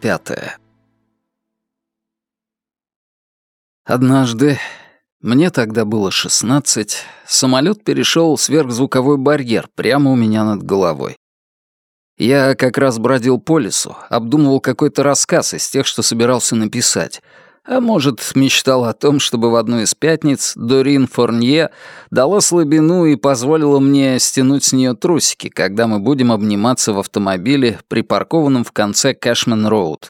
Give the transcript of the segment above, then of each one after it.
Пятая. Однажды, мне тогда было шестнадцать, самолет перешел сверхзвуковой барьер прямо у меня над головой. Я как раз бродил по лесу, обдумывал какой-то рассказ из тех, что собирался написать, а может, мечтал о том, чтобы в одну из пятниц Дорин Форнье дала слабину и позволила мне стянуть с нее трусики, когда мы будем обниматься в автомобиле, припаркованном в конце Кэшмен-Роуд.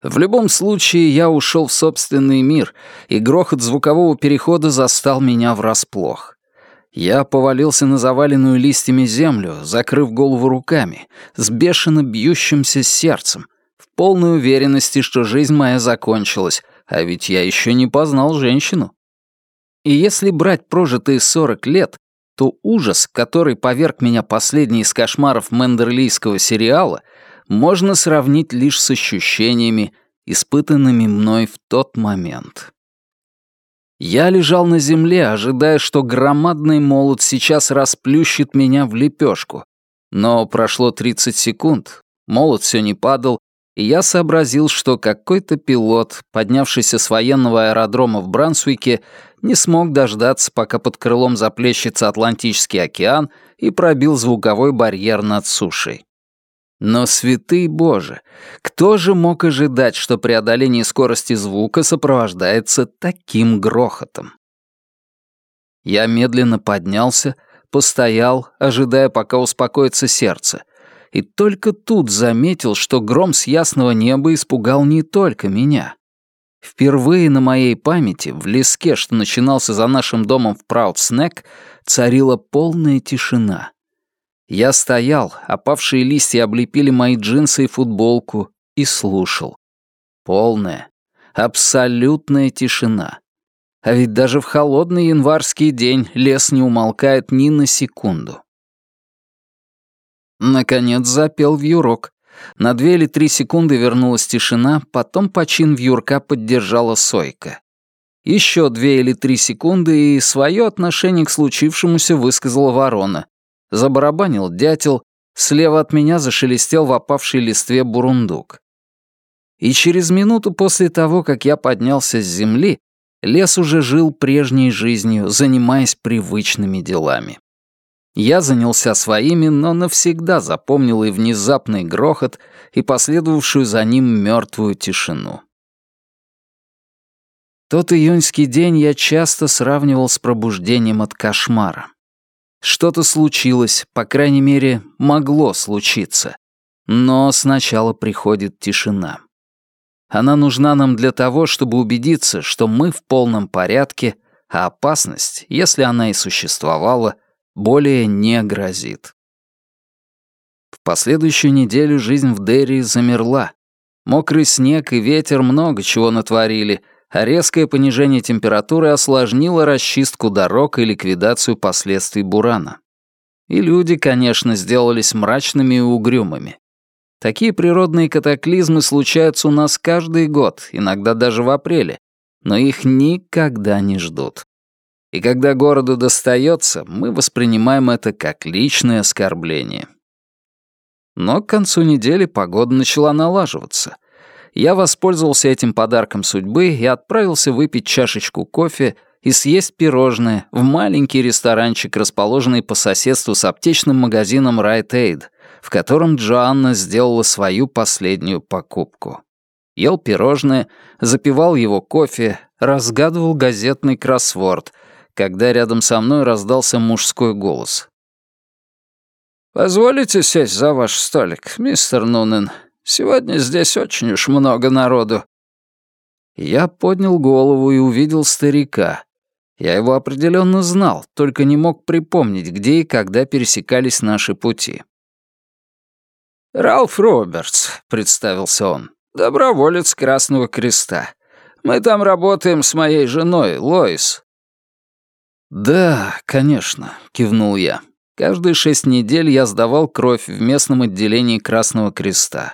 В любом случае, я ушел в собственный мир, и грохот звукового перехода застал меня врасплох. Я повалился на заваленную листьями землю, закрыв голову руками, с бешено бьющимся сердцем — полной уверенности, что жизнь моя закончилась, а ведь я еще не познал женщину. И если брать прожитые 40 лет, то ужас, который поверг меня последний из кошмаров мендерлийского сериала, можно сравнить лишь с ощущениями, испытанными мной в тот момент. Я лежал на земле, ожидая, что громадный молот сейчас расплющит меня в лепешку. Но прошло 30 секунд, молот все не падал, и я сообразил, что какой-то пилот, поднявшийся с военного аэродрома в Брансуике, не смог дождаться, пока под крылом заплещется Атлантический океан и пробил звуковой барьер над сушей. Но, святый Боже, кто же мог ожидать, что преодоление скорости звука сопровождается таким грохотом? Я медленно поднялся, постоял, ожидая, пока успокоится сердце, и только тут заметил, что гром с ясного неба испугал не только меня. Впервые на моей памяти в леске, что начинался за нашим домом в Праудснек, царила полная тишина. Я стоял, опавшие листья облепили мои джинсы и футболку, и слушал. Полная, абсолютная тишина. А ведь даже в холодный январский день лес не умолкает ни на секунду. Наконец запел вьюрок. На две или три секунды вернулась тишина, потом почин вьюрка поддержала Сойка. Еще две или три секунды, и свое отношение к случившемуся высказала ворона. Забарабанил дятел, слева от меня зашелестел в опавшей листве бурундук. И через минуту после того, как я поднялся с земли, лес уже жил прежней жизнью, занимаясь привычными делами. Я занялся своими, но навсегда запомнил и внезапный грохот, и последовавшую за ним мертвую тишину. Тот июньский день я часто сравнивал с пробуждением от кошмара. Что-то случилось, по крайней мере, могло случиться. Но сначала приходит тишина. Она нужна нам для того, чтобы убедиться, что мы в полном порядке, а опасность, если она и существовала, — более не грозит. В последующую неделю жизнь в Дерри замерла. Мокрый снег и ветер много чего натворили, а резкое понижение температуры осложнило расчистку дорог и ликвидацию последствий бурана. И люди, конечно, сделались мрачными и угрюмыми. Такие природные катаклизмы случаются у нас каждый год, иногда даже в апреле, но их никогда не ждут. И когда городу достается, мы воспринимаем это как личное оскорбление. Но к концу недели погода начала налаживаться. Я воспользовался этим подарком судьбы и отправился выпить чашечку кофе и съесть пирожное в маленький ресторанчик, расположенный по соседству с аптечным магазином Right Aid, в котором Джоанна сделала свою последнюю покупку. Ел пирожное, запивал его кофе, разгадывал газетный кроссворд — когда рядом со мной раздался мужской голос. «Позволите сесть за ваш столик, мистер Нунен? Сегодня здесь очень уж много народу». Я поднял голову и увидел старика. Я его определенно знал, только не мог припомнить, где и когда пересекались наши пути. «Ралф Робертс», — представился он, — «доброволец Красного Креста. Мы там работаем с моей женой, Лоис. «Да, конечно», — кивнул я. Каждые шесть недель я сдавал кровь в местном отделении Красного Креста.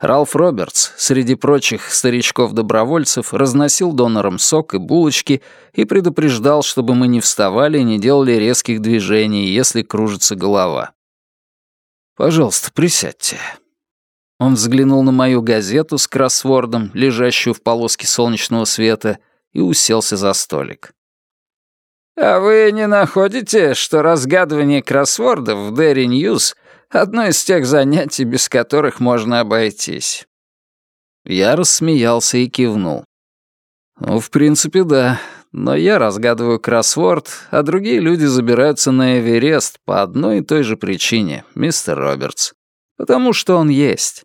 Ралф Робертс, среди прочих старичков-добровольцев, разносил донорам сок и булочки и предупреждал, чтобы мы не вставали и не делали резких движений, если кружится голова. «Пожалуйста, присядьте». Он взглянул на мою газету с кроссвордом, лежащую в полоске солнечного света, и уселся за столик. «А вы не находите, что разгадывание кроссвордов в Дерри Ньюс — одно из тех занятий, без которых можно обойтись?» Я рассмеялся и кивнул. «Ну, в принципе, да. Но я разгадываю кроссворд, а другие люди забираются на Эверест по одной и той же причине, мистер Робертс. Потому что он есть.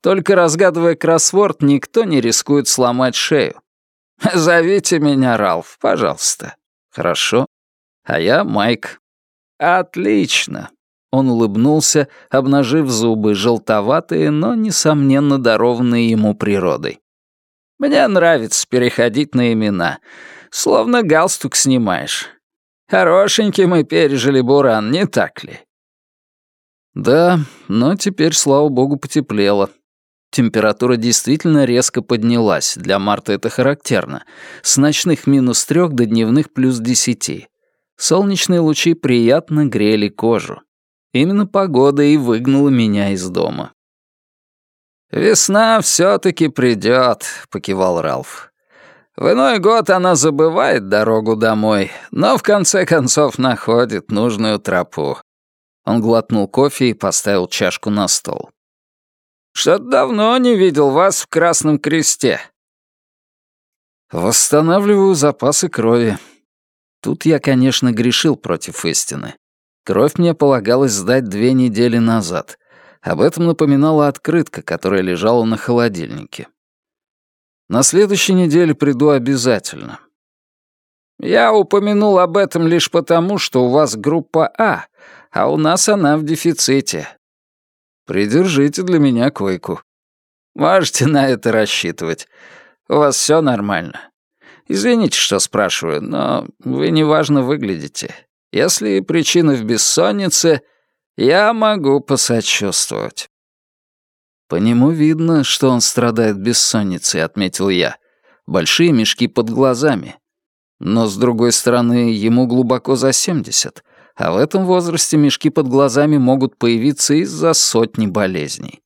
Только разгадывая кроссворд, никто не рискует сломать шею. Зовите меня Ралф, пожалуйста. Хорошо. А я Майк. Отлично. Он улыбнулся, обнажив зубы, желтоватые, но, несомненно, дарованные ему природой. «Мне нравится переходить на имена. Словно галстук снимаешь. Хорошенький мы пережили буран, не так ли?» «Да, но теперь, слава богу, потеплело. Температура действительно резко поднялась, для марта это характерно, с ночных минус трех до дневных плюс десяти. Солнечные лучи приятно грели кожу. Именно погода и выгнала меня из дома. «Весна все-таки придет», — покивал Ралф. «В иной год она забывает дорогу домой, но в конце концов находит нужную тропу». Он глотнул кофе и поставил чашку на стол. «Что-то давно не видел вас в Красном Кресте». «Восстанавливаю запасы крови». Тут я, конечно, грешил против истины. Кровь мне полагалось сдать две недели назад. Об этом напоминала открытка, которая лежала на холодильнике. На следующей неделе приду обязательно. Я упомянул об этом лишь потому, что у вас группа А, а у нас она в дефиците. Придержите для меня койку. Можете на это рассчитывать. У вас все нормально. Извините, что спрашиваю, но вы неважно выглядите. Если причина в бессоннице, я могу посочувствовать». «По нему видно, что он страдает бессонницей», — отметил я. «Большие мешки под глазами. Но, с другой стороны, ему глубоко за семьдесят, а в этом возрасте мешки под глазами могут появиться из-за сотни болезней.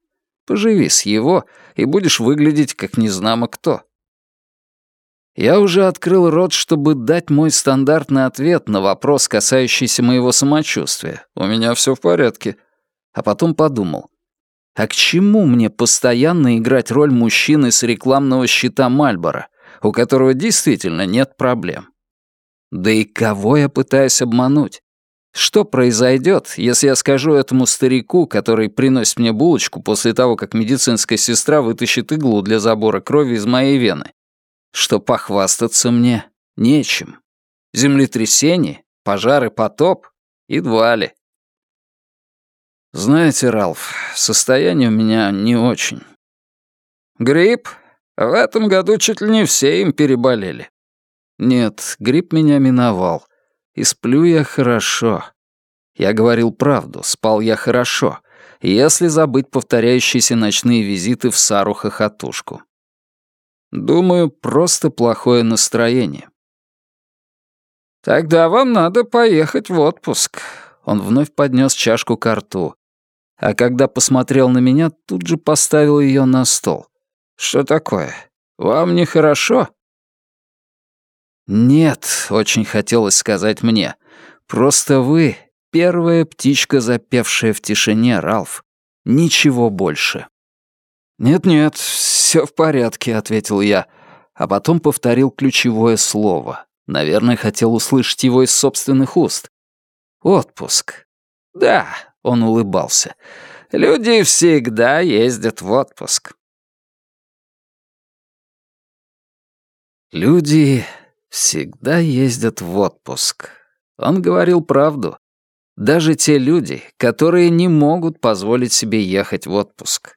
Поживи с его, и будешь выглядеть как незнамо кто». Я уже открыл рот, чтобы дать мой стандартный ответ на вопрос, касающийся моего самочувствия. У меня все в порядке. А потом подумал, а к чему мне постоянно играть роль мужчины с рекламного щита Мальбора, у которого действительно нет проблем? Да и кого я пытаюсь обмануть? Что произойдет, если я скажу этому старику, который приносит мне булочку после того, как медицинская сестра вытащит иглу для забора крови из моей вены, что похвастаться мне нечем. Землетрясение, пожары, потоп — едва ли. Знаете, Ралф, состояние у меня не очень. Грипп? В этом году чуть ли не все им переболели. Нет, грипп меня миновал. И сплю я хорошо. Я говорил правду, спал я хорошо, если забыть повторяющиеся ночные визиты в Сару-хохотушку. Думаю, просто плохое настроение. Тогда вам надо поехать в отпуск. Он вновь поднес чашку к рту. А когда посмотрел на меня, тут же поставил ее на стол. Что такое? Вам нехорошо? Нет, очень хотелось сказать мне. Просто вы — первая птичка, запевшая в тишине, Ралф. Ничего больше. «Нет-нет, все в порядке», — ответил я, а потом повторил ключевое слово. Наверное, хотел услышать его из собственных уст. «Отпуск». «Да», — он улыбался, — «люди всегда ездят в отпуск». Люди всегда ездят в отпуск. Он говорил правду. Даже те люди, которые не могут позволить себе ехать в отпуск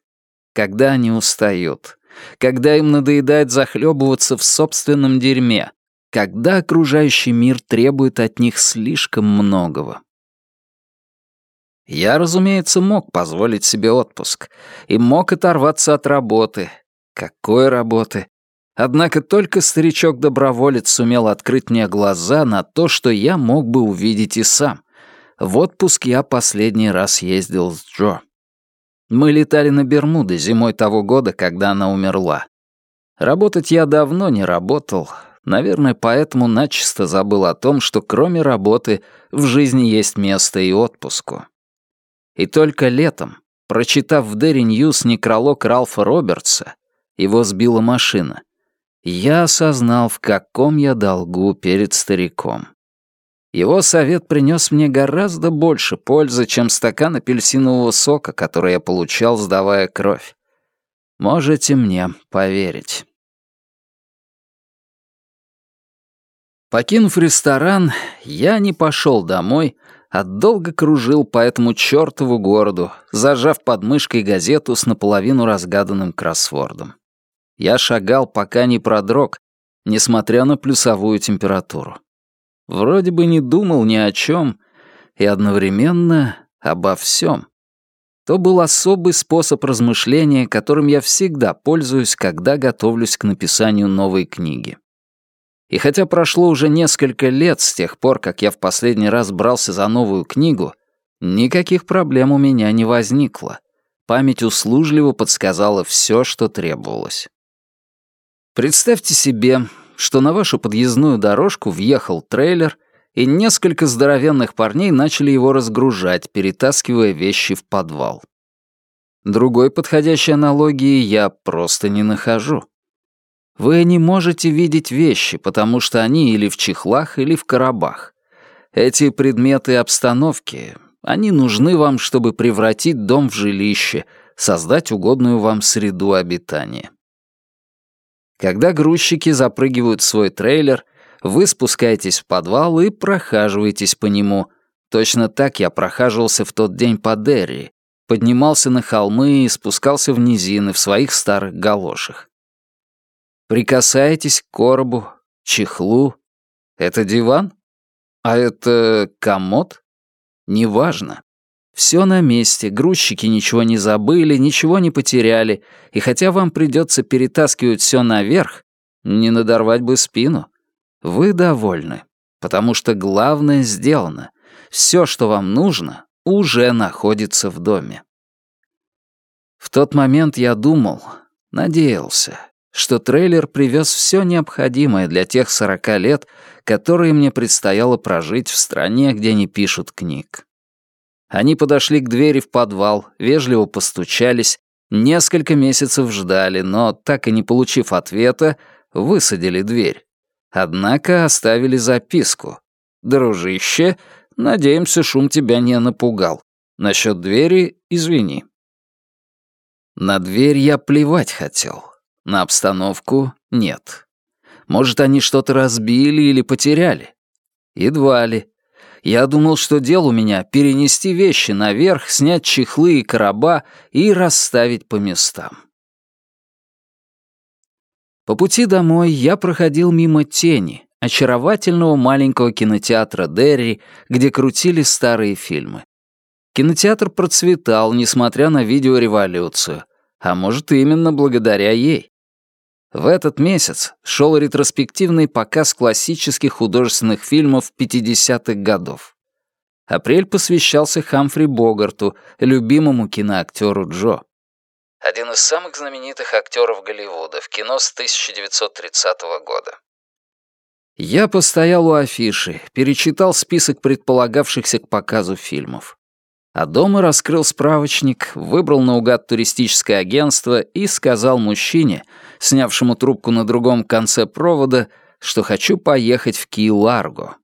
когда они устают, когда им надоедает захлебываться в собственном дерьме, когда окружающий мир требует от них слишком многого. Я, разумеется, мог позволить себе отпуск и мог оторваться от работы. Какой работы? Однако только старичок-доброволец сумел открыть мне глаза на то, что я мог бы увидеть и сам. В отпуск я последний раз ездил с Джо. Мы летали на Бермуды зимой того года, когда она умерла. Работать я давно не работал. Наверное, поэтому начисто забыл о том, что кроме работы в жизни есть место и отпуску. И только летом, прочитав в Дерри Ньюс некролог Ралфа Робертса, его сбила машина, я осознал, в каком я долгу перед стариком. Его совет принес мне гораздо больше пользы, чем стакан апельсинового сока, который я получал, сдавая кровь. Можете мне поверить. Покинув ресторан, я не пошел домой, а долго кружил по этому чертову городу, зажав под мышкой газету с наполовину разгаданным кроссвордом. Я шагал, пока не продрог, несмотря на плюсовую температуру. Вроде бы не думал ни о чем и одновременно обо всем. То был особый способ размышления, которым я всегда пользуюсь, когда готовлюсь к написанию новой книги. И хотя прошло уже несколько лет с тех пор, как я в последний раз брался за новую книгу, никаких проблем у меня не возникло. Память услужливо подсказала все, что требовалось. Представьте себе, что на вашу подъездную дорожку въехал трейлер, и несколько здоровенных парней начали его разгружать, перетаскивая вещи в подвал. Другой подходящей аналогии я просто не нахожу. Вы не можете видеть вещи, потому что они или в чехлах, или в коробах. Эти предметы обстановки, они нужны вам, чтобы превратить дом в жилище, создать угодную вам среду обитания. Когда грузчики запрыгивают в свой трейлер, вы спускаетесь в подвал и прохаживаетесь по нему. Точно так я прохаживался в тот день по Дерри, поднимался на холмы и спускался в низины в своих старых галошах. Прикасаетесь к коробу, чехлу. Это диван? А это комод? Неважно. Все на месте, грузчики ничего не забыли, ничего не потеряли, и хотя вам придется перетаскивать все наверх, не надорвать бы спину. Вы довольны, потому что главное сделано. Все, что вам нужно, уже находится в доме. В тот момент я думал, надеялся, что трейлер привез все необходимое для тех сорока лет, которые мне предстояло прожить в стране, где не пишут книг. Они подошли к двери в подвал, вежливо постучались, несколько месяцев ждали, но, так и не получив ответа, высадили дверь. Однако оставили записку. «Дружище, надеемся, шум тебя не напугал. Насчет двери извини». На дверь я плевать хотел. На обстановку — нет. Может, они что-то разбили или потеряли? Едва ли. Я думал, что дел у меня перенести вещи наверх, снять чехлы и короба и расставить по местам. По пути домой я проходил мимо тени, очаровательного маленького кинотеатра Дерри, где крутили старые фильмы. Кинотеатр процветал, несмотря на видеореволюцию, а может, именно благодаря ей. В этот месяц шел ретроспективный показ классических художественных фильмов 50-х годов. Апрель посвящался Хамфри Богарту, любимому киноактеру Джо. Один из самых знаменитых актеров Голливуда в кино с 1930 года. Я постоял у афиши, перечитал список предполагавшихся к показу фильмов. А дома раскрыл справочник, выбрал наугад туристическое агентство и сказал мужчине, снявшему трубку на другом конце провода, что хочу поехать в Ки-Ларго.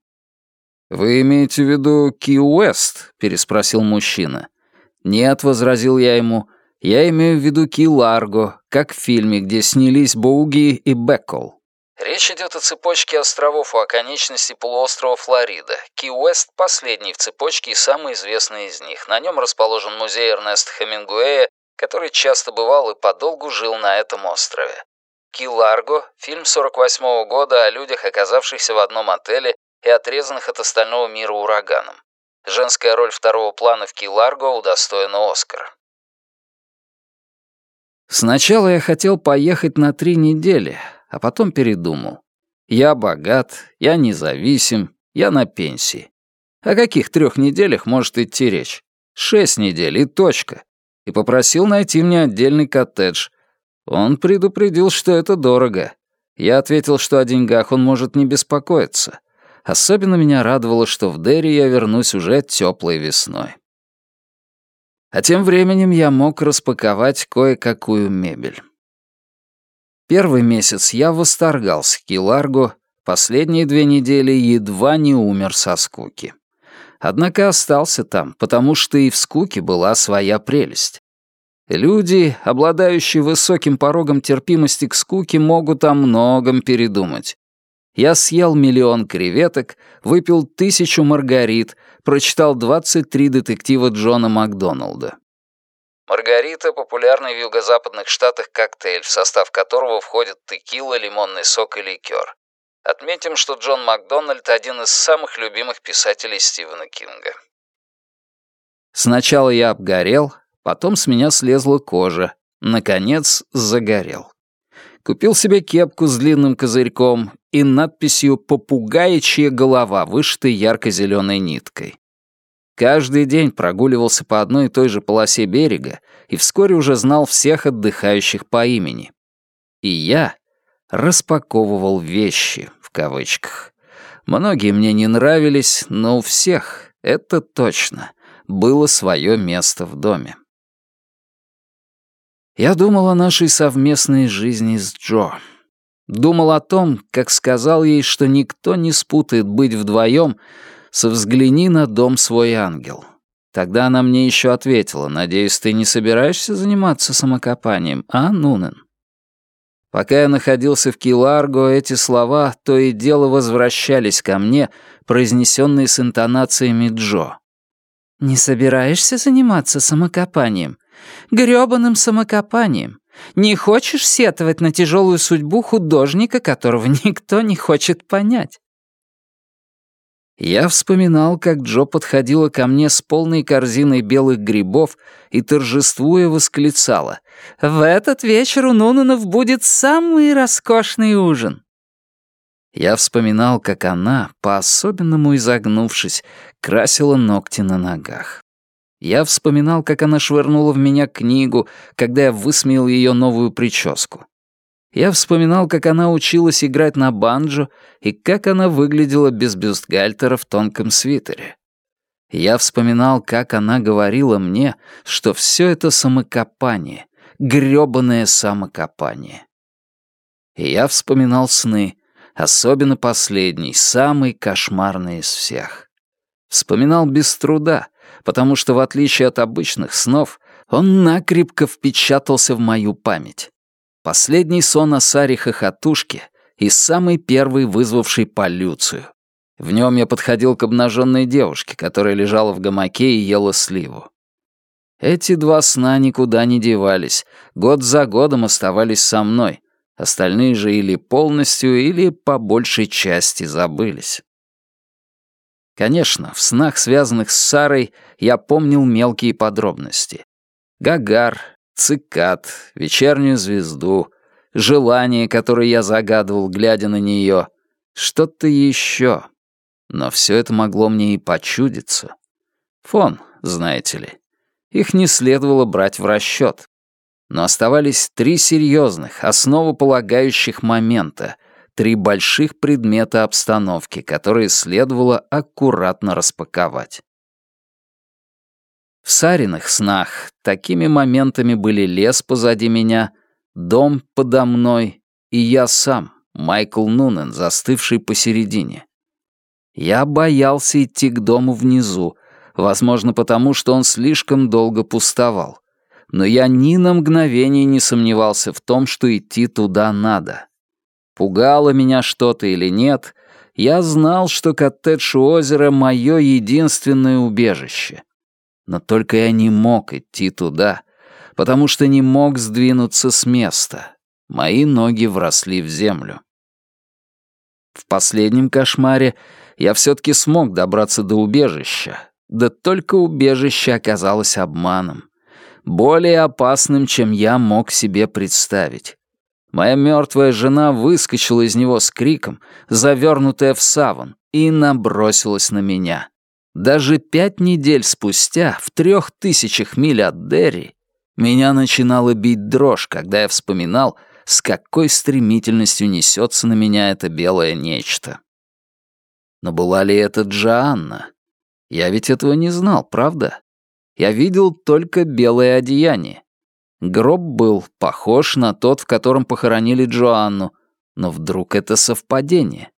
«Вы имеете в виду Ки-Уэст?» — переспросил мужчина. «Нет», — возразил я ему, — «я имею в виду Ки-Ларго, как в фильме, где снялись Боуги и Беккол». Речь идет о цепочке островов у оконечности полуострова Флорида. Ки-Уэст — последний в цепочке и самый известный из них. На нем расположен музей Эрнеста Хемингуэя, который часто бывал и подолгу жил на этом острове. Ки-Ларго — фильм 48 -го года о людях, оказавшихся в одном отеле и отрезанных от остального мира ураганом. Женская роль второго плана в Ки-Ларго удостоена Оскара. Сначала я хотел поехать на три недели, а потом передумал. Я богат, я независим, я на пенсии. О каких трех неделях может идти речь? Шесть недель и точка. И попросил найти мне отдельный коттедж. Он предупредил, что это дорого. Я ответил, что о деньгах он может не беспокоиться. Особенно меня радовало, что в Дерри я вернусь уже теплой весной. А тем временем я мог распаковать кое-какую мебель. Первый месяц я восторгался Киларго, последние две недели едва не умер со скуки. Однако остался там, потому что и в скуке была своя прелесть. Люди, обладающие высоким порогом терпимости к скуке, могут о многом передумать. Я съел миллион креветок, выпил тысячу маргарит, прочитал 23 детектива Джона Макдоналда. Маргарита — популярный в юго-западных штатах коктейль, в состав которого входят текила, лимонный сок и ликер. Отметим, что Джон Макдональд — один из самых любимых писателей Стивена Кинга. Сначала я обгорел, потом с меня слезла кожа, наконец загорел. Купил себе кепку с длинным козырьком и надписью «Попугаичья голова», вышитой ярко-зеленой ниткой. Каждый день прогуливался по одной и той же полосе берега и вскоре уже знал всех отдыхающих по имени. И я распаковывал вещи, в кавычках. Многие мне не нравились, но у всех, это точно, было свое место в доме. Я думал о нашей совместной жизни с Джо. Думал о том, как сказал ей, что никто не спутает быть вдвоем со «Взгляни на дом свой ангел». Тогда она мне еще ответила, «Надеюсь, ты не собираешься заниматься самокопанием, а, Нунен?» Пока я находился в Киларго, эти слова то и дело возвращались ко мне, произнесенные с интонациями Джо. «Не собираешься заниматься самокопанием? грёбаным самокопанием? Не хочешь сетовать на тяжелую судьбу художника, которого никто не хочет понять?» Я вспоминал, как Джо подходила ко мне с полной корзиной белых грибов и, торжествуя, восклицала. «В этот вечер у Нунанов будет самый роскошный ужин!» Я вспоминал, как она, по-особенному изогнувшись, красила ногти на ногах. Я вспоминал, как она швырнула в меня книгу, когда я высмеял ее новую прическу. Я вспоминал, как она училась играть на банджо и как она выглядела без бюстгальтера в тонком свитере. Я вспоминал, как она говорила мне, что все это самокопание, грёбаное самокопание. И я вспоминал сны, особенно последний, самый кошмарный из всех. Вспоминал без труда, потому что, в отличие от обычных снов, он накрепко впечатался в мою память. Последний сон о Саре Хохотушке и самый первый вызвавший полюцию. В нем я подходил к обнаженной девушке, которая лежала в гамаке и ела сливу. Эти два сна никуда не девались, год за годом оставались со мной, остальные же или полностью, или по большей части забылись. Конечно, в снах, связанных с Сарой, я помнил мелкие подробности. Гагар, цикад, вечернюю звезду, желание, которое я загадывал, глядя на нее, что-то еще. Но все это могло мне и почудиться. Фон, знаете ли. Их не следовало брать в расчет. Но оставались три серьезных, основополагающих момента, три больших предмета обстановки, которые следовало аккуратно распаковать. В Сариных снах такими моментами были лес позади меня, дом подо мной и я сам, Майкл Нунен, застывший посередине. Я боялся идти к дому внизу, возможно, потому что он слишком долго пустовал. Но я ни на мгновение не сомневался в том, что идти туда надо. Пугало меня что-то или нет, я знал, что коттедж у озера — мое единственное убежище. Но только я не мог идти туда, потому что не мог сдвинуться с места. Мои ноги вросли в землю. В последнем кошмаре я все-таки смог добраться до убежища. Да только убежище оказалось обманом. Более опасным, чем я мог себе представить. Моя мертвая жена выскочила из него с криком, завернутая в саван, и набросилась на меня. Даже пять недель спустя, в трех тысячах миль от Дерри, Меня начинала бить дрожь, когда я вспоминал, с какой стремительностью несется на меня это белое нечто. Но была ли это Джоанна? Я ведь этого не знал, правда? Я видел только белое одеяние. Гроб был похож на тот, в котором похоронили Джоанну, но вдруг это совпадение.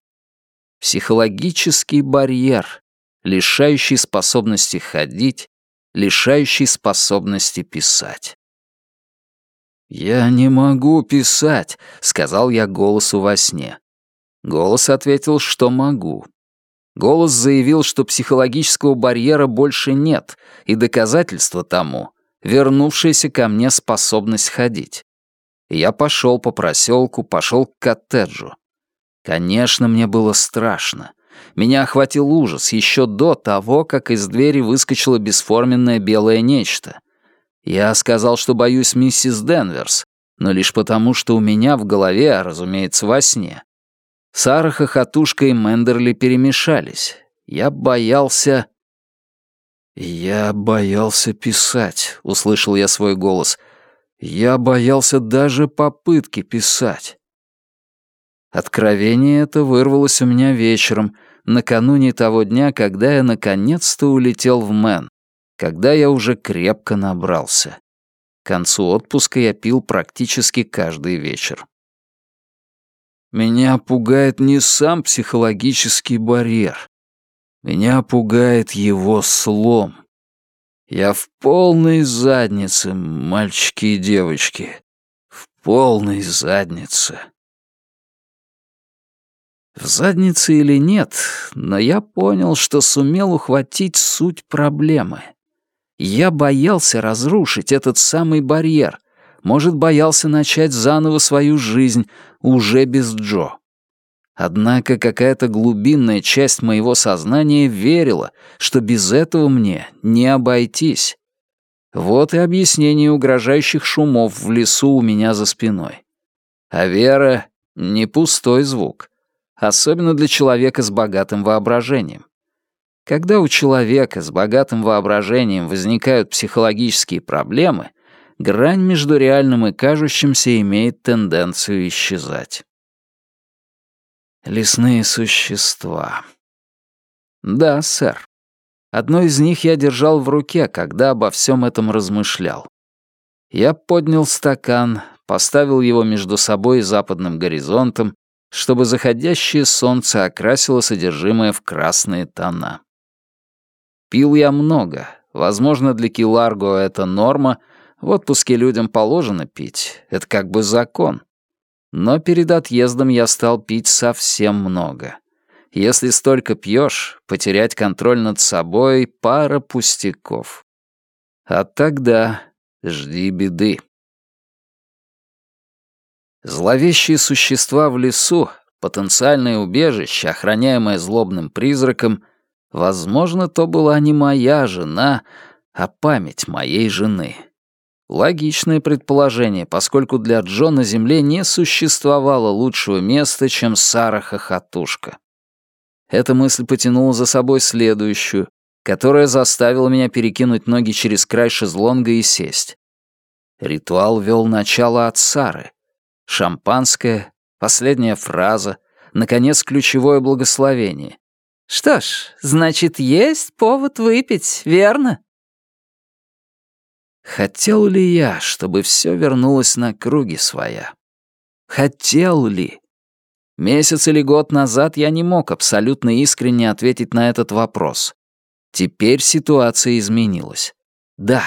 Психологический барьер, лишающий способности ходить, лишающий способности писать. «Я не могу писать», — сказал я голосу во сне. Голос ответил, что могу. Голос заявил, что психологического барьера больше нет, и доказательство тому — вернувшаяся ко мне способность ходить. я пошел по проселку, пошел к коттеджу. Конечно, мне было страшно. Меня охватил ужас еще до того, как из двери выскочило бесформенное белое нечто. Я сказал, что боюсь миссис Денверс, но лишь потому, что у меня в голове, разумеется, во сне. Сара Хохотушка и Мендерли перемешались. Я боялся... «Я боялся писать», — услышал я свой голос. «Я боялся даже попытки писать». Откровение это вырвалось у меня вечером, накануне того дня, когда я наконец-то улетел в Мэн, когда я уже крепко набрался. К концу отпуска я пил практически каждый вечер. Меня пугает не сам психологический барьер. Меня пугает его слом. Я в полной заднице, мальчики и девочки. В полной заднице. В заднице или нет, но я понял, что сумел ухватить суть проблемы. Я боялся разрушить этот самый барьер, может, боялся начать заново свою жизнь уже без Джо. Однако какая-то глубинная часть моего сознания верила, что без этого мне не обойтись. Вот и объяснение угрожающих шумов в лесу у меня за спиной. А вера — не пустой звук особенно для человека с богатым воображением. Когда у человека с богатым воображением возникают психологические проблемы, грань между реальным и кажущимся имеет тенденцию исчезать. Лесные существа. Да, сэр. Одно из них я держал в руке, когда обо всем этом размышлял. Я поднял стакан, поставил его между собой и западным горизонтом чтобы заходящее солнце окрасило содержимое в красные тона. Пил я много. Возможно, для Киларго это норма. В отпуске людям положено пить. Это как бы закон. Но перед отъездом я стал пить совсем много. Если столько пьешь, потерять контроль над собой — пара пустяков. А тогда жди беды. Зловещие существа в лесу, потенциальное убежище, охраняемое злобным призраком, возможно, то была не моя жена, а память моей жены. Логичное предположение, поскольку для Джо на Земле не существовало лучшего места, чем Сара Хохотушка. Эта мысль потянула за собой следующую, которая заставила меня перекинуть ноги через край шезлонга и сесть. Ритуал вел начало от Сары. Шампанское, последняя фраза, наконец, ключевое благословение. «Что ж, значит, есть повод выпить, верно?» Хотел ли я, чтобы все вернулось на круги своя? Хотел ли? Месяц или год назад я не мог абсолютно искренне ответить на этот вопрос. Теперь ситуация изменилась. Да,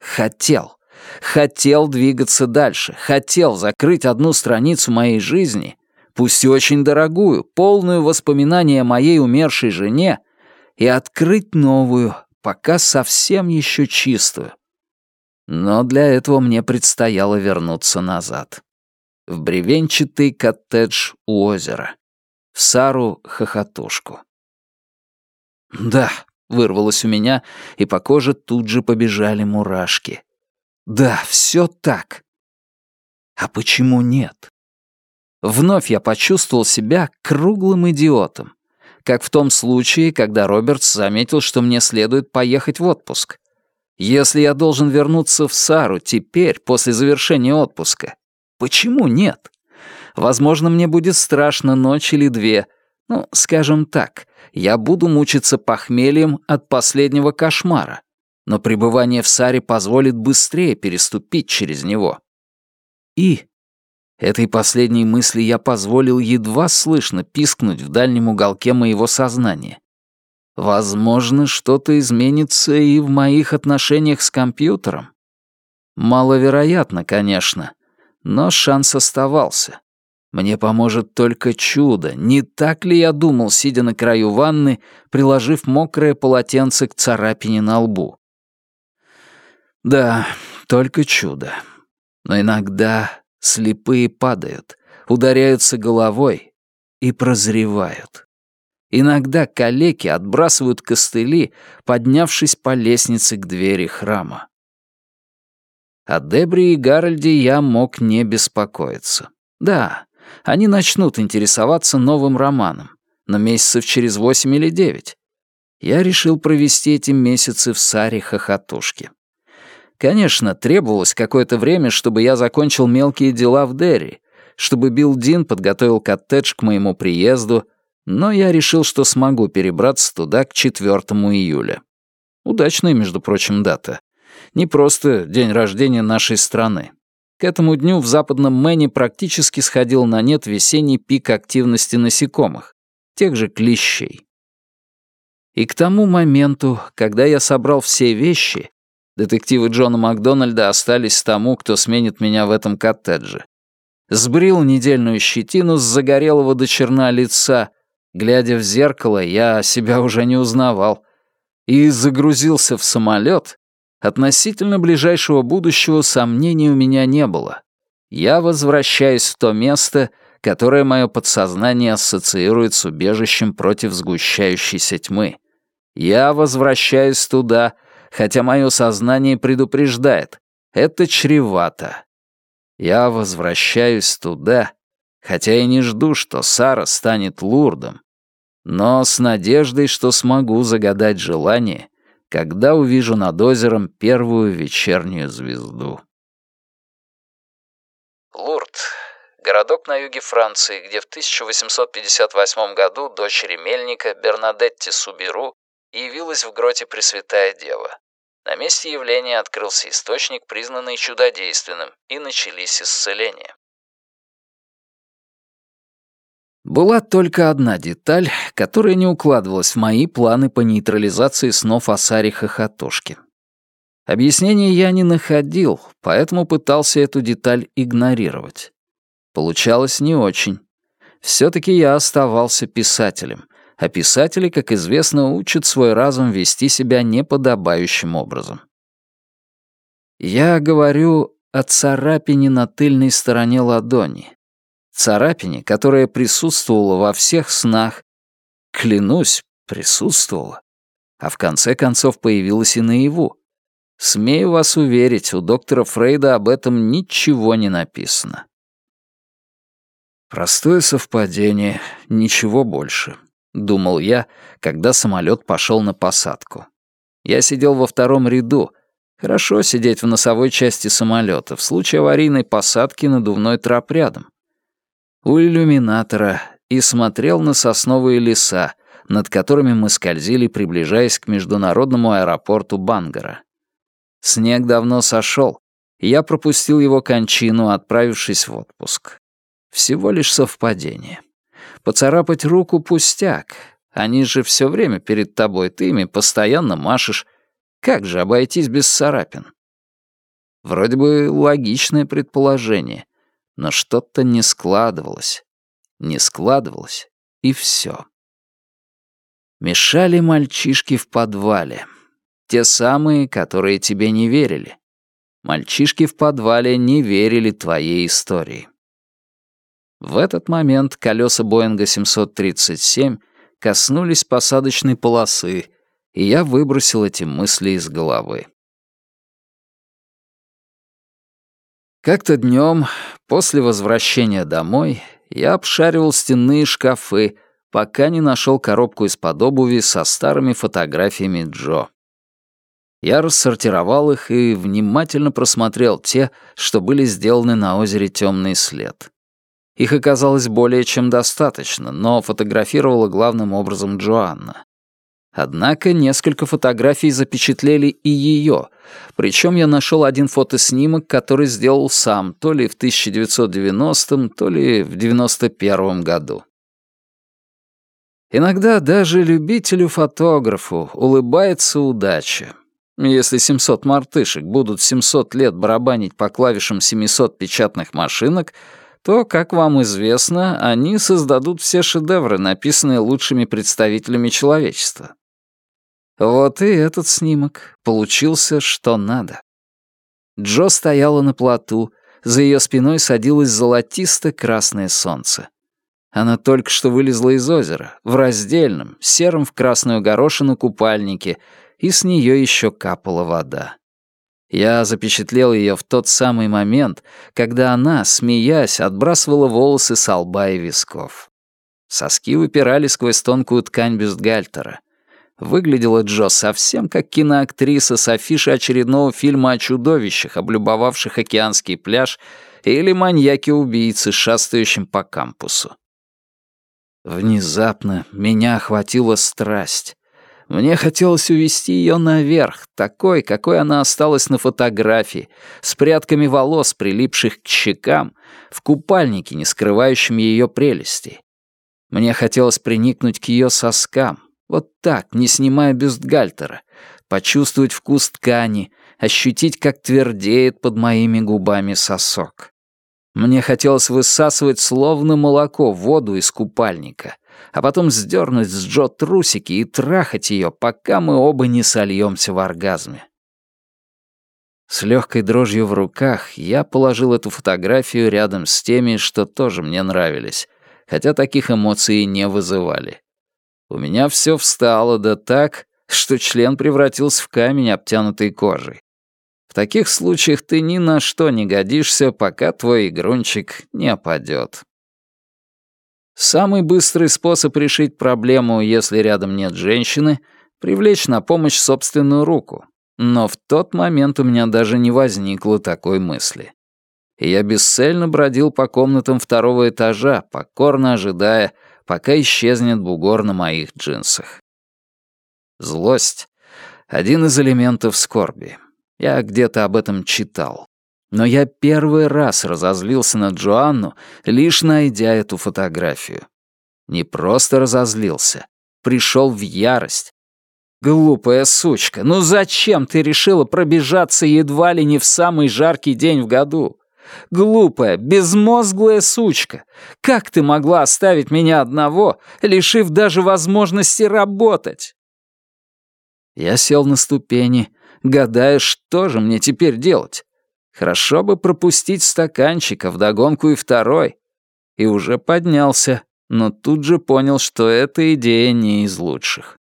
хотел хотел двигаться дальше, хотел закрыть одну страницу моей жизни, пусть и очень дорогую, полную воспоминания о моей умершей жене, и открыть новую, пока совсем еще чистую. Но для этого мне предстояло вернуться назад. В бревенчатый коттедж у озера. В Сару-хохотушку. «Да», — вырвалось у меня, и по коже тут же побежали мурашки. Да, все так. А почему нет? Вновь я почувствовал себя круглым идиотом, как в том случае, когда Робертс заметил, что мне следует поехать в отпуск. Если я должен вернуться в Сару теперь, после завершения отпуска, почему нет? Возможно, мне будет страшно ночь или две. Ну, скажем так, я буду мучиться похмельем от последнего кошмара. Но пребывание в Саре позволит быстрее переступить через него. И этой последней мысли я позволил едва слышно пискнуть в дальнем уголке моего сознания. Возможно, что-то изменится и в моих отношениях с компьютером. Маловероятно, конечно, но шанс оставался. Мне поможет только чудо. Не так ли я думал, сидя на краю ванны, приложив мокрое полотенце к царапине на лбу? Да, только чудо. Но иногда слепые падают, ударяются головой и прозревают. Иногда калеки отбрасывают костыли, поднявшись по лестнице к двери храма. О Дебре и Гарольде я мог не беспокоиться. Да, они начнут интересоваться новым романом, но месяцев через восемь или девять. Я решил провести эти месяцы в Саре Хохотушке. Конечно, требовалось какое-то время, чтобы я закончил мелкие дела в Дерри, чтобы Билл Дин подготовил коттедж к моему приезду, но я решил, что смогу перебраться туда к 4 июля. Удачная, между прочим, дата. Не просто день рождения нашей страны. К этому дню в западном Мэне практически сходил на нет весенний пик активности насекомых, тех же клещей. И к тому моменту, когда я собрал все вещи, детективы Джона Макдональда остались тому, кто сменит меня в этом коттедже. Сбрил недельную щетину с загорелого до черна лица, глядя в зеркало, я себя уже не узнавал, и загрузился в самолет, Относительно ближайшего будущего сомнений у меня не было. Я возвращаюсь в то место, которое мое подсознание ассоциирует с убежищем против сгущающейся тьмы. Я возвращаюсь туда, хотя мое сознание предупреждает. Это чревато. Я возвращаюсь туда, хотя и не жду, что Сара станет Лурдом, но с надеждой, что смогу загадать желание, когда увижу над озером первую вечернюю звезду. Лурд — городок на юге Франции, где в 1858 году дочери мельника Бернадетти Субиру явилась в гроте Пресвятая Дева. На месте явления открылся источник, признанный чудодейственным, и начались исцеления. Была только одна деталь, которая не укладывалась в мои планы по нейтрализации снов о Саре Хохотушке. Объяснения я не находил, поэтому пытался эту деталь игнорировать. Получалось не очень. Все-таки я оставался писателем, а писатели, как известно, учат свой разум вести себя неподобающим образом. Я говорю о царапине на тыльной стороне ладони, Царапине, которая присутствовала во всех снах, клянусь, присутствовала, а в конце концов появилась и наяву. Смею вас уверить, у доктора Фрейда об этом ничего не написано. Простое совпадение, ничего больше, думал я, когда самолет пошел на посадку. Я сидел во втором ряду. Хорошо сидеть в носовой части самолета, в случае аварийной посадки надувной трап рядом у иллюминатора и смотрел на сосновые леса, над которыми мы скользили, приближаясь к международному аэропорту Бангара. Снег давно сошел, и я пропустил его кончину, отправившись в отпуск. Всего лишь совпадение. Поцарапать руку — пустяк. Они же все время перед тобой, ты ими постоянно машешь. Как же обойтись без царапин? Вроде бы логичное предположение, но что-то не складывалось. Не складывалось, и все. Мешали мальчишки в подвале. Те самые, которые тебе не верили. Мальчишки в подвале не верили твоей истории. В этот момент колеса Боинга 737 коснулись посадочной полосы, и я выбросил эти мысли из головы. Как-то днем, после возвращения домой, я обшаривал стенные шкафы, пока не нашел коробку из-под обуви со старыми фотографиями Джо. Я рассортировал их и внимательно просмотрел те, что были сделаны на озере «Темный след». Их оказалось более чем достаточно, но фотографировала главным образом Джоанна. Однако несколько фотографий запечатлели и ее, причем я нашел один фотоснимок, который сделал сам, то ли в 1990-м, то ли в 91-м году. Иногда даже любителю-фотографу улыбается удача. Если 700 мартышек будут 700 лет барабанить по клавишам 700 печатных машинок, то, как вам известно, они создадут все шедевры, написанные лучшими представителями человечества. Вот и этот снимок получился что надо. Джо стояла на плоту, за ее спиной садилось золотисто-красное солнце. Она только что вылезла из озера, в раздельном, сером в красную горошину купальнике, и с нее еще капала вода. Я запечатлел ее в тот самый момент, когда она, смеясь, отбрасывала волосы с лба и висков. Соски выпирали сквозь тонкую ткань бюстгальтера. Выглядела Джо совсем как киноактриса с афиши очередного фильма о чудовищах, облюбовавших океанский пляж, или маньяке-убийце, шастающем по кампусу. Внезапно меня охватила страсть. Мне хотелось увести ее наверх, такой, какой она осталась на фотографии, с прядками волос, прилипших к щекам, в купальнике, не скрывающем ее прелести. Мне хотелось приникнуть к ее соскам, вот так, не снимая бюстгальтера, почувствовать вкус ткани, ощутить, как твердеет под моими губами сосок. Мне хотелось высасывать словно молоко воду из купальника, а потом сдернуть с Джо трусики и трахать ее, пока мы оба не сольемся в оргазме. С легкой дрожью в руках я положил эту фотографию рядом с теми, что тоже мне нравились, хотя таких эмоций не вызывали. У меня все встало, да так, что член превратился в камень, обтянутый кожей. В таких случаях ты ни на что не годишься, пока твой игрунчик не опадет. Самый быстрый способ решить проблему, если рядом нет женщины, привлечь на помощь собственную руку. Но в тот момент у меня даже не возникло такой мысли. Я бесцельно бродил по комнатам второго этажа, покорно ожидая, пока исчезнет бугор на моих джинсах. Злость — один из элементов скорби. Я где-то об этом читал. Но я первый раз разозлился на Джоанну, лишь найдя эту фотографию. Не просто разозлился, пришел в ярость. «Глупая сучка, ну зачем ты решила пробежаться едва ли не в самый жаркий день в году? Глупая, безмозглая сучка! Как ты могла оставить меня одного, лишив даже возможности работать?» Я сел на ступени, гадая, что же мне теперь делать. Хорошо бы пропустить стаканчик, а вдогонку и второй. И уже поднялся, но тут же понял, что эта идея не из лучших.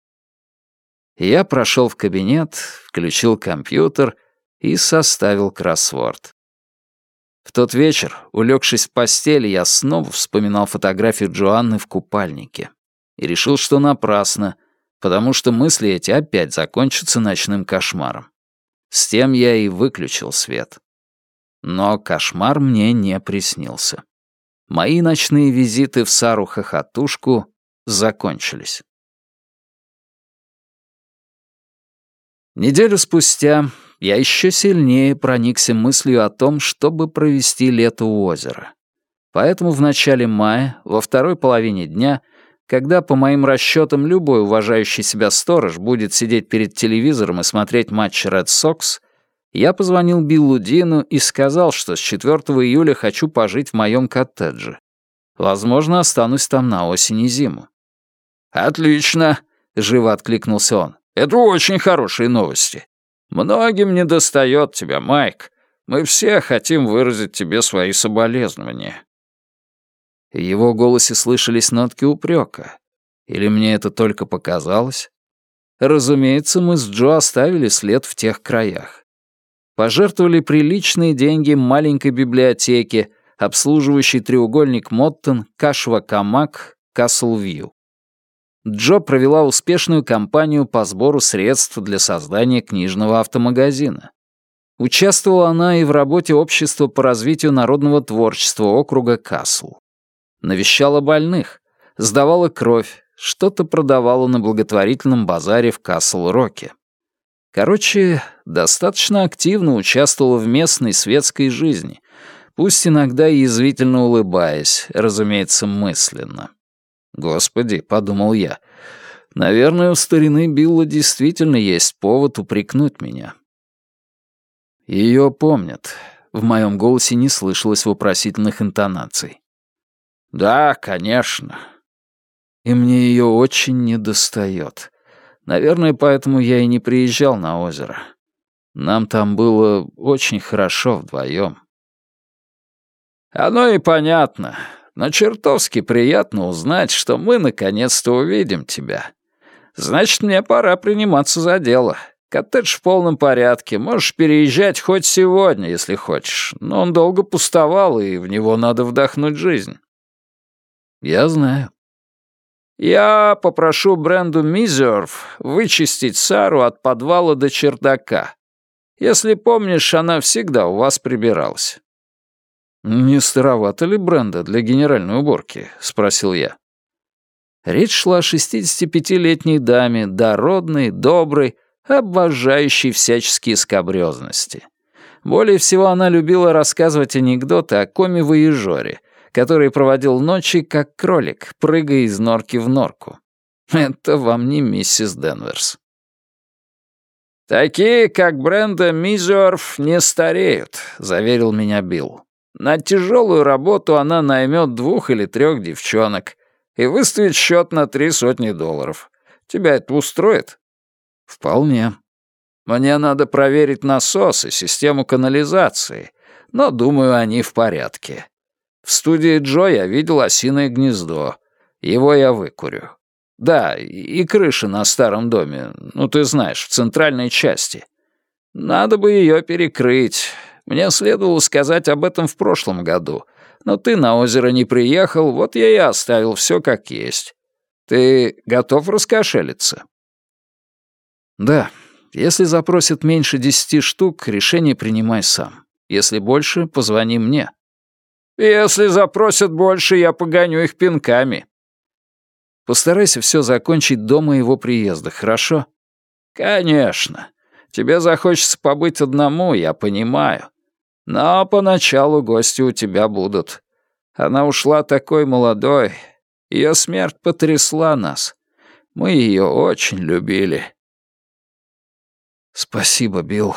Я прошел в кабинет, включил компьютер и составил кроссворд. В тот вечер, улегшись в постели, я снова вспоминал фотографию Джоанны в купальнике. И решил, что напрасно — потому что мысли эти опять закончатся ночным кошмаром. С тем я и выключил свет. Но кошмар мне не приснился. Мои ночные визиты в Сару-хохотушку закончились. Неделю спустя я еще сильнее проникся мыслью о том, чтобы провести лето у озера. Поэтому в начале мая, во второй половине дня — когда, по моим расчетам, любой уважающий себя сторож будет сидеть перед телевизором и смотреть матч Red Sox, я позвонил Биллу Дину и сказал, что с 4 июля хочу пожить в моем коттедже. Возможно, останусь там на осень и зиму. «Отлично», — живо откликнулся он. «Это очень хорошие новости. Многим не достает тебя, Майк. Мы все хотим выразить тебе свои соболезнования. В его голосе слышались нотки упрека. Или мне это только показалось? Разумеется, мы с Джо оставили след в тех краях. Пожертвовали приличные деньги маленькой библиотеке, обслуживающей треугольник Моттон, Кашва-Камак, Каслвью. Джо провела успешную кампанию по сбору средств для создания книжного автомагазина. Участвовала она и в работе Общества по развитию народного творчества округа Касл. Навещала больных, сдавала кровь, что-то продавала на благотворительном базаре в Касл-Роке. Короче, достаточно активно участвовала в местной светской жизни, пусть иногда и язвительно улыбаясь, разумеется, мысленно. «Господи», — подумал я, — «наверное, у старины Билла действительно есть повод упрекнуть меня». Ее помнят. В моем голосе не слышалось вопросительных интонаций. «Да, конечно». И мне ее очень недостает. Наверное, поэтому я и не приезжал на озеро. Нам там было очень хорошо вдвоем. Оно и понятно, но чертовски приятно узнать, что мы наконец-то увидим тебя. Значит, мне пора приниматься за дело. Коттедж в полном порядке, можешь переезжать хоть сегодня, если хочешь, но он долго пустовал, и в него надо вдохнуть жизнь. Я знаю. Я попрошу Бренду Мизерв вычистить Сару от подвала до чердака. Если помнишь, она всегда у вас прибиралась». «Не старовато ли Бренда для генеральной уборки?» — спросил я. Речь шла о 65-летней даме, дородной, доброй, обожающей всяческие скобрёзности. Более всего она любила рассказывать анекдоты о коме-воежоре, который проводил ночи как кролик, прыгая из норки в норку. Это вам не миссис Денверс. «Такие, как Бренда Мизорф, не стареют», — заверил меня Билл. «На тяжелую работу она наймет двух или трех девчонок и выставит счет на три сотни долларов. Тебя это устроит?» «Вполне. Мне надо проверить насос и систему канализации, но, думаю, они в порядке. В студии Джо я видел осиное гнездо. Его я выкурю. Да, и крыша на старом доме, ну ты знаешь, в центральной части. Надо бы ее перекрыть. Мне следовало сказать об этом в прошлом году, но ты на озеро не приехал, вот я и оставил все как есть. Ты готов раскошелиться? Да, если запросят меньше десяти штук, решение принимай сам. Если больше, позвони мне. Если запросят больше, я погоню их пинками. Постарайся все закончить до моего приезда, хорошо? Конечно. Тебе захочется побыть одному, я понимаю. Но поначалу гости у тебя будут. Она ушла такой молодой. Ее смерть потрясла нас. Мы ее очень любили. Спасибо, Билл.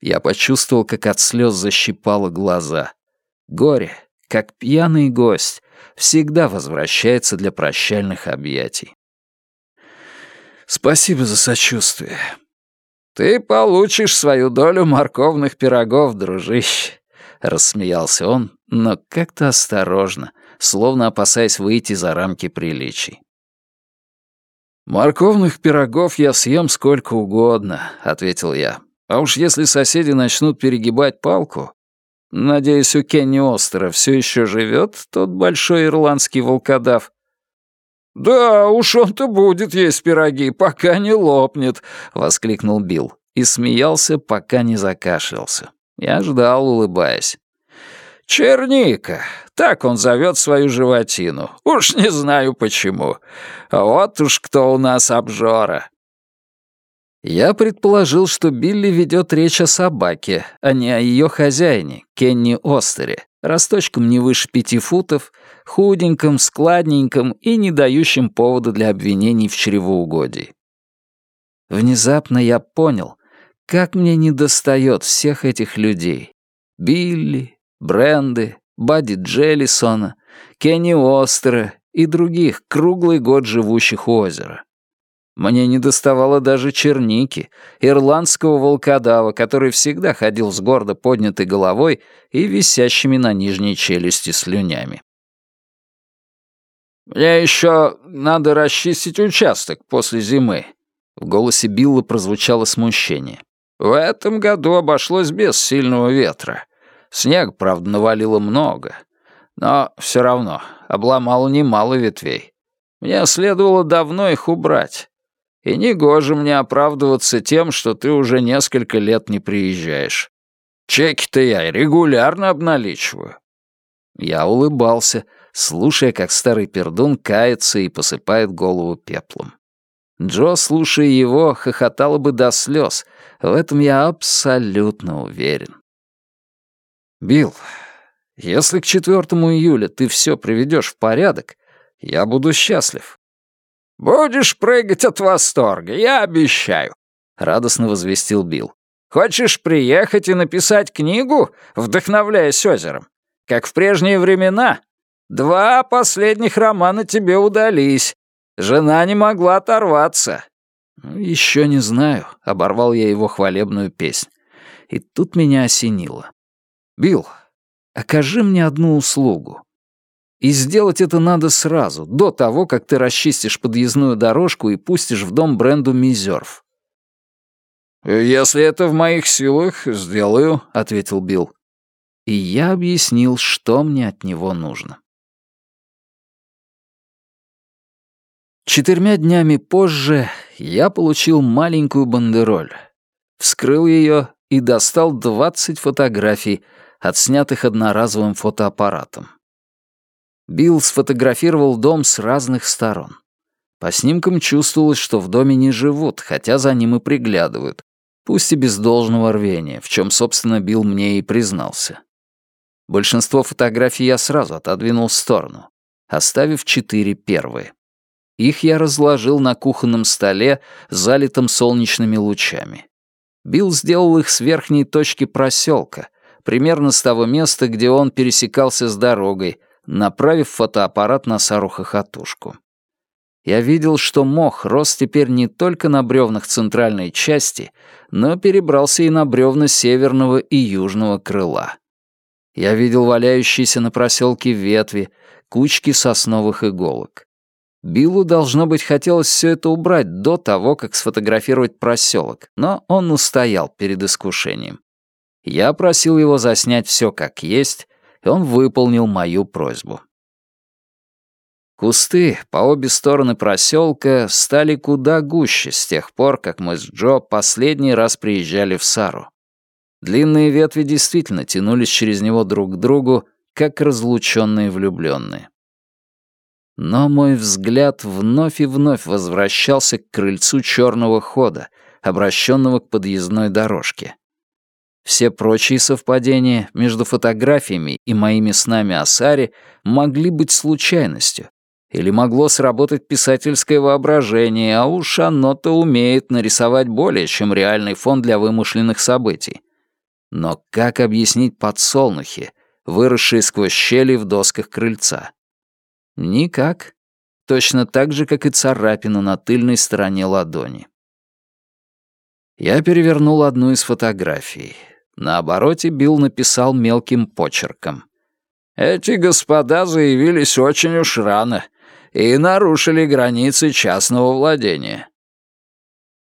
Я почувствовал, как от слез защипало глаза. Горе, как пьяный гость, всегда возвращается для прощальных объятий. Спасибо за сочувствие. Ты получишь свою долю морковных пирогов, дружище, рассмеялся он, но как-то осторожно, словно опасаясь выйти за рамки приличий. «Морковных пирогов я съем сколько угодно», — ответил я. «А уж если соседи начнут перегибать палку, Надеюсь, у Кенни Остера все еще живет тот большой ирландский волкодав. «Да, уж он-то будет есть пироги, пока не лопнет», — воскликнул Билл и смеялся, пока не закашлялся. Я ждал, улыбаясь. «Черника, так он зовет свою животину. Уж не знаю почему. Вот уж кто у нас обжора. Я предположил, что Билли ведет речь о собаке, а не о ее хозяине, Кенни Остере, росточком не выше пяти футов, худеньком, складненьком и не дающим повода для обвинений в чревоугодии. Внезапно я понял, как мне недостает всех этих людей. Билли, Бренды, Бадди Джеллисона, Кенни Остера и других круглый год живущих у озера. Мне не доставало даже черники, ирландского волкодава, который всегда ходил с гордо поднятой головой и висящими на нижней челюсти слюнями. «Мне еще надо расчистить участок после зимы», — в голосе Билла прозвучало смущение. «В этом году обошлось без сильного ветра. Снег, правда, навалило много, но все равно обломало немало ветвей. Мне следовало давно их убрать. И негоже мне оправдываться тем, что ты уже несколько лет не приезжаешь. Чеки-то я регулярно обналичиваю». Я улыбался, слушая, как старый пердун кается и посыпает голову пеплом. Джо, слушая его, хохотала бы до слез. В этом я абсолютно уверен. «Билл, если к 4 июля ты все приведешь в порядок, я буду счастлив». «Будешь прыгать от восторга, я обещаю», — радостно возвестил Билл. «Хочешь приехать и написать книгу, вдохновляясь озером? Как в прежние времена? Два последних романа тебе удались. Жена не могла оторваться». «Ну, «Еще не знаю», — оборвал я его хвалебную песнь. И тут меня осенило. «Билл, окажи мне одну услугу. И сделать это надо сразу, до того, как ты расчистишь подъездную дорожку и пустишь в дом бренду Мизерв. «Если это в моих силах, сделаю», — ответил Билл. И я объяснил, что мне от него нужно. Четырьмя днями позже я получил маленькую бандероль. Вскрыл ее и достал 20 фотографий, отснятых одноразовым фотоаппаратом. Билл сфотографировал дом с разных сторон. По снимкам чувствовалось, что в доме не живут, хотя за ним и приглядывают, пусть и без должного рвения, в чем, собственно, Билл мне и признался. Большинство фотографий я сразу отодвинул в сторону, оставив четыре первые. Их я разложил на кухонном столе, залитом солнечными лучами. Билл сделал их с верхней точки проселка, примерно с того места, где он пересекался с дорогой, направив фотоаппарат на Сару Хохотушку. Я видел, что мох рос теперь не только на бревнах центральной части, но перебрался и на бревна северного и южного крыла. Я видел валяющиеся на проселке ветви, кучки сосновых иголок. Биллу, должно быть, хотелось все это убрать до того, как сфотографировать проселок, но он устоял перед искушением. Я просил его заснять все как есть, и он выполнил мою просьбу. Кусты по обе стороны проселка стали куда гуще с тех пор, как мы с Джо последний раз приезжали в Сару. Длинные ветви действительно тянулись через него друг к другу, как разлученные влюбленные. Но мой взгляд вновь и вновь возвращался к крыльцу черного хода, обращенного к подъездной дорожке. Все прочие совпадения между фотографиями и моими снами о Саре могли быть случайностью. Или могло сработать писательское воображение, а уж оно-то умеет нарисовать более чем реальный фон для вымышленных событий. Но как объяснить подсолнухи, выросшие сквозь щели в досках крыльца? Никак. Точно так же, как и царапину на тыльной стороне ладони. Я перевернул одну из фотографий. На обороте Билл написал мелким почерком. «Эти господа заявились очень уж рано и нарушили границы частного владения».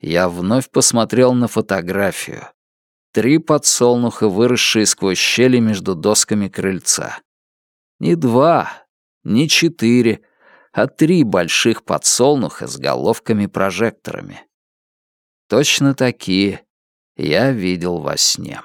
Я вновь посмотрел на фотографию. Три подсолнуха, выросшие сквозь щели между досками крыльца. Не два, не четыре, а три больших подсолнуха с головками-прожекторами. Точно такие я видел во сне.